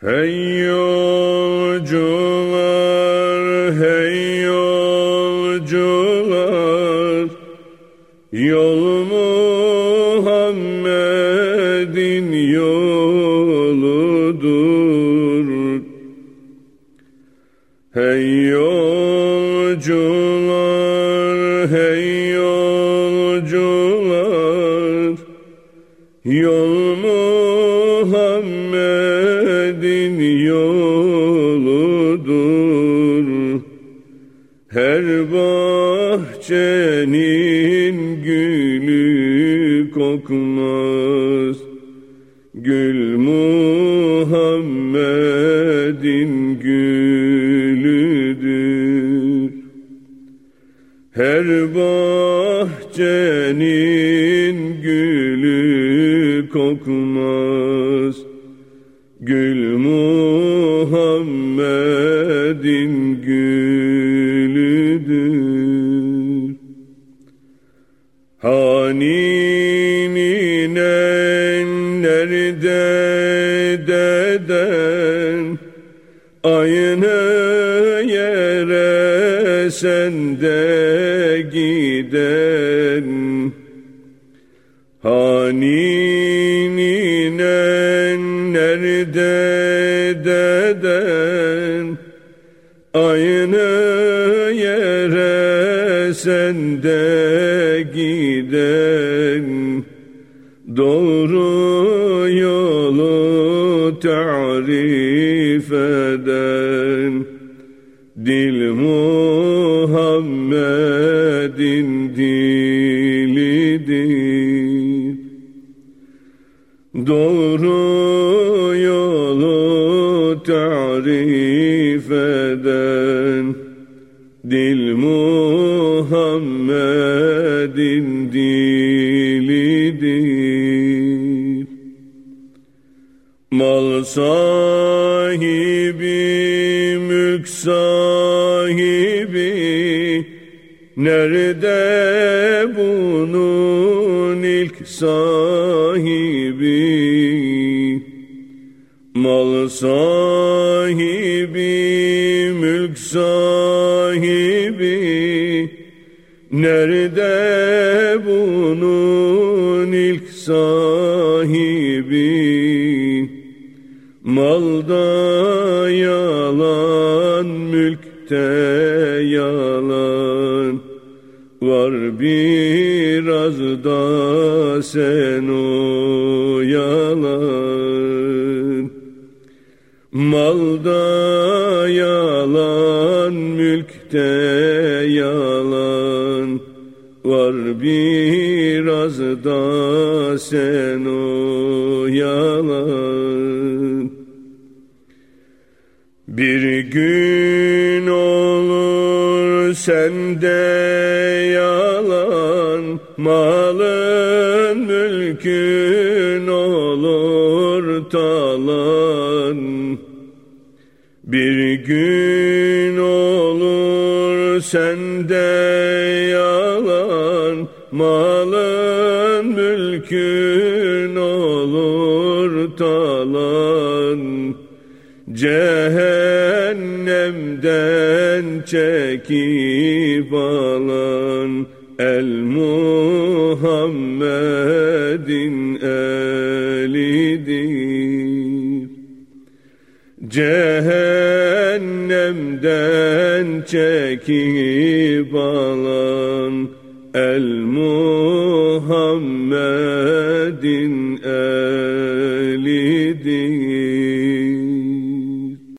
Hey yolcular, hey yolcular, yol Muhammed'in yoludur. Hey yolcular, hey yolcular, yol Muhammed'in yoludur. Her bahçenin gülü kokmaz. Gül Muhammed'in gülüdür. Her bahçenin gülü kokmaz. Gül Muhammed'in gülüdür. Haninin nerede deden Aynı yere sende giden Haninin nerede deden Aynı yere sende giden Doğru yolu tarif eden Dil Muhammed'in dilidir tarif eden Dil Muhammed'in dilidir. Mal sahibi, mülk sahibi Nerede bunun ilk sahibi Mal sahibi, mülk sahibi Nerede bunun ilk sahibi? Malda yalan, mülkte yalan. Var biraz da sen o Malda yalan, mülkte yalan. Var biraz da sen o yalan. Bir gün olur sende yalan Malın mülkün olur talan Bir gün olur sende yalan Malın mülkün olur talan. Cehennemden çekip alan El Muhammed'in elidir. Cehennemden çekip alan El Muhammed'in